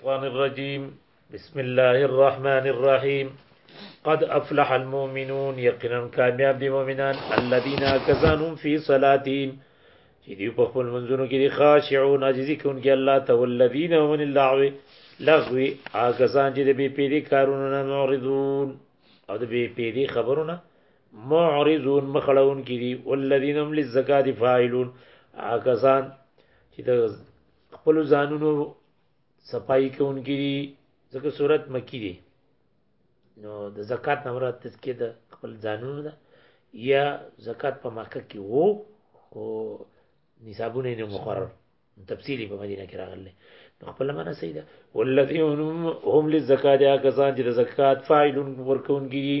الشيطان الرجيم بسم الله الرحمن الرحيم قد افلح المؤمنون يقينا كامياب دي مؤمنان الذين كزانهم في صلاتهم چې دی په خپل منځونو کې دي خاشعون عاجزي کوونکي الله ته والذین هم اللغو لغوي هغه ځان چې د بی پیری کارونه نه معرضون او د بی پیری خبرونه معرضون مخړون کې دي والذین هم للزکات فاعلون هغه ځان چې د خپل ځانونو صفائی کوونکي دي ځکه صورت مکی دي نو د زکات نه مراد تزکیه د خپل ځانونو ده یا زکات په مکه کې وو او نصابونه نه مقرر تفصیلی په مدینه کې راغلی نو خپل معنا صحیح ده والذین هم للزکات یا کسان چې د زکات فاعلون ورکون کیږي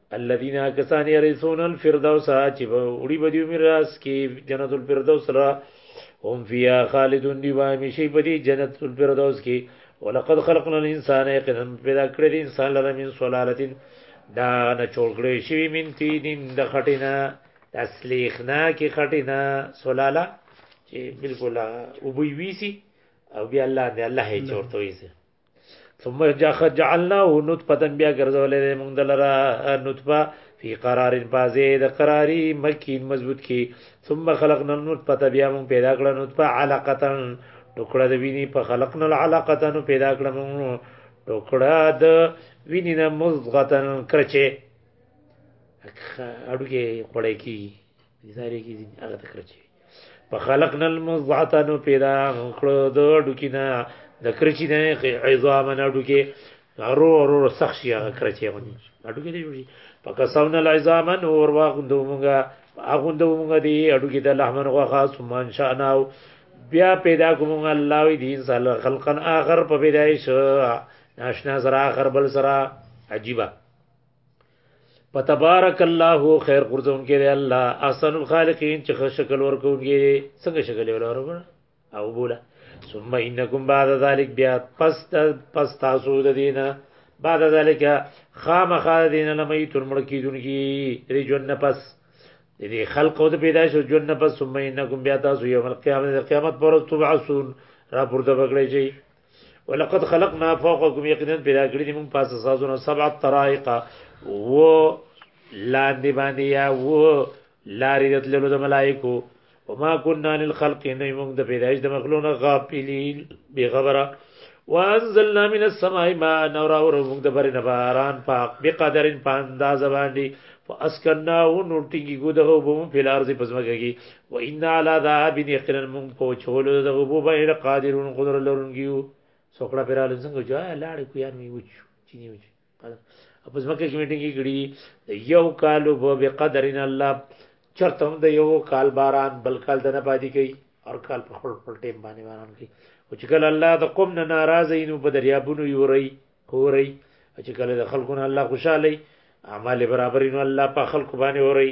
الذين كسان يرثون الفردوس چې وړي بدیو میراث کې جنت الفردوس را هم فيها خالدون دی وای مشي په دې جنت الفردوس کې ولقد خلقنا الانسان يقينا پیدا کړی دی انسان لره من سلالتين دا نه چول کړی شي من تیدین د خټینا تسلیخنا کې خټینا سلاله چې بالکل وبوي ویسي او بیا الله دې الله یې چورته ویسي ثم جعلناه نطفه بیا ګرځولې موږ دلرا نطفه فی قرار بازه د قراری مکین مضبوط کی ثم خلقنا النطفه بیا موږ پیدا کړه نطفه علقه ټوکړه د ویني په خلقنا العلقه نو پیدا کړه موږ ټوکړه د ویني نه مزغه کرچه اډوګه خړې کی ازاره کې ځین هغه تکرچ وي په خلقنا المضعه نو پیدا کړو د ډوکینا د کرچی نه عظام نه ډوکی ورو ورو سخت شي هغه کرچی باندې اډو کې جوړ شي پکاسونه العظام نور واغوندو مونږه اغوندو مونږه دی اډو کې د لحمن غوخه ثم ان شاء الله بیا پیدا کوم الله وی دین سال خلقن اخر په پیدایش ناشنا سره اخر بل سره عجیبه فتبارک الله خیر قرزون کې دی الله احسن الخالقین چې ښه شکل ورکون کې دی څنګه شکل ورکون او بولا ثم انکم بعد ذلک بیا پس پس تاسو د دینه بعد ذلک خامخ د دینه لمې تر مړ کیدونکي ری جون نه پس د دې خلق او د پیدایش او جون نه پس ثم انکم بیا تاسو یوم القیامت قیامت پر تبعثون را پورته بکړی شي ولقد خلقنا فوقكم يقينا پیدا کړی دي موږ پاسه سازونه سبع طرائق و لاندې باندې یا و لارې د تللو د ملائکو وما كنا للخلق نه موږ د پیدایش د مخلوق غافلین به خبره وانزلنا من السماء ماء نور اور موږ د بر نه باران پاک به قدر په انداز باندې فاسکنا و نور ټینګي ګو دغه وبم په لارځي پزماږي و ان علی ذهب یقینا من په چولو د غبو باندې قادرون قدر لرونکیو سوکړه پراله څنګه جو لاړ کو یان وی وچو چې نیو چې قدر په ځمکه کې میټینګ کړي یو کال وب بقدرن الله چرته هم د یو کال باران بل کال د نه پاتې کوي اور کال په خپل خپل ټیم باندې باران کوي او چې کله الله د قوم نه ناراضه نو په دریابونو یوري هوري چې کله د خلکو نه الله خوشاله عمل برابرینو الله په خلکو باندې هوري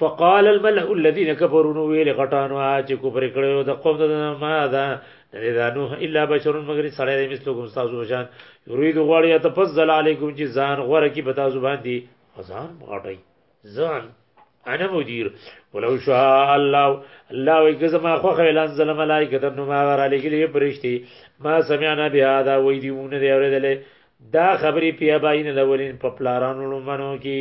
فقال الملأ الذين كفروا نو ویل غټانو چې کفر کړو د قوم د ما دا دا نوح الا بشر مگر سړی دی مثلو کوم تاسو بشان یرید غواړي تفضل علیکم چې ځان غوړه کی په تاسو باندې ځان غټي ځان انا مدیر ولو شاء الله الله وی که زما خو خیلان زل ملائکه نو ما را لګلی پرشتي ما سمعنا بهذا وی دیونه دی اورېدلې دا خبرې په اباین الاولین په پلارانو لمنو کې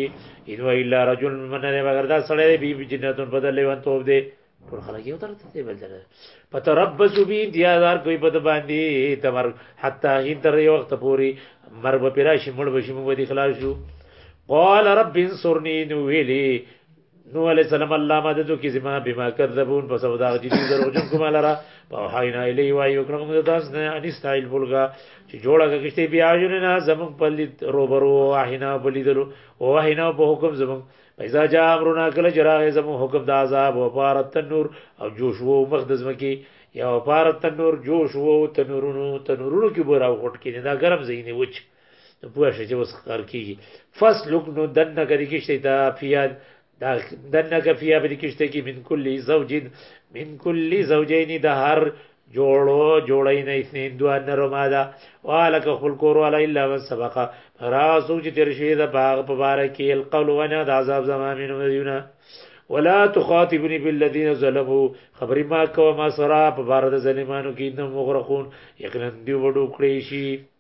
ان و الا رجل من نه مگر دا سړی بی بی جنتون بدل لیوان توب دی ټول خلک یو تر ته بل جره پتربس بی انتظار کوي په د باندې تمر حتا هین تر یو وخت پوری مرګ په راشي مړ بشي موږ دي خلاص شو قال رب انصرني نو ویلي نو علی السلام الله مدد کی زما بما کذبون پس او دا چې دې درو جن کومه لرا په حینا الی وای او کړم د داس نه ان استایل بولګه چې جوړه کښته بیا جن نه زمون په لید روبرو احینا په لیدلو او احینا په حکم زمون پیدا جا امرنا کله جراغ زمون حکم د عذاب او پارت تنور او جوش وو مخدز مکی یا پارت تنور جوش وو تنورونو تنورونو کې بوراو غټ کې دا ګرم زینې وچ نو پوه شئ چې اوس ښکار کیږي فسلک نو دنه کې کشته دا فیا دا دنه کې فیا به کشته کې من کل زوج من کل زوجین د هر جوړو جوړی نه اثنين دو نرو ماده والک خپل کور ولا الا من سبق راسو چې تیر شوی د باغ په بار کې القول وانا د عذاب زمامین مدیونه ولا تخاطبني بالذين ظلموا خبرې ما کوه ما سره په بار د ظالمانو کې نو مغرقون یقینا دی وډو کړی شي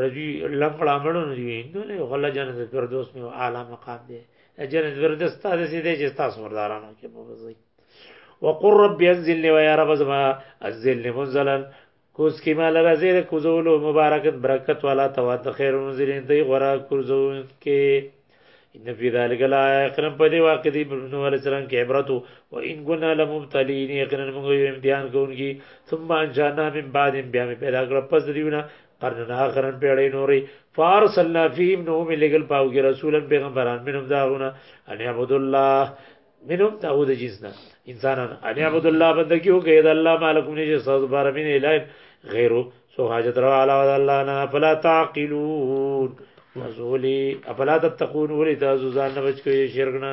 رجی لمړه مړو نه دی نو نه غلا جنت فردوس می اعلی مقام دی جنت فردوس ته د سیده چې تاسو مردارانو کې په وځي وقر رب انزل لي ويا رب زما انزل لي منزلا کوز کی مال راځي د کوزولو مبارکت برکت والا تواد خیر منزلین دی غره کوزون کې ان فی ذلک لا یقین په دی واقع دی په نو ول سلام کې عبرت او ان ګنا لمبتلین یقین موږ یو امتحان کوونکی ثم انشانا من بعد بیا می پیدا کړ پس دیونه قرن اخرن پیړې نورې فارسلنا فیهم نو می لګل پاو کې رسولن پیغمبران منهم داغونه ان عبد الله منهم دا و د جنس نه انسانان ان عبد الله بندگی او کې د الله مالکم نشه ساز بار من الای غیرو سو حاجت روا علی الله نه فلا تعقلون رسولی افلا تتقون ولی تاسو ځان نه بچ کوی شرک نه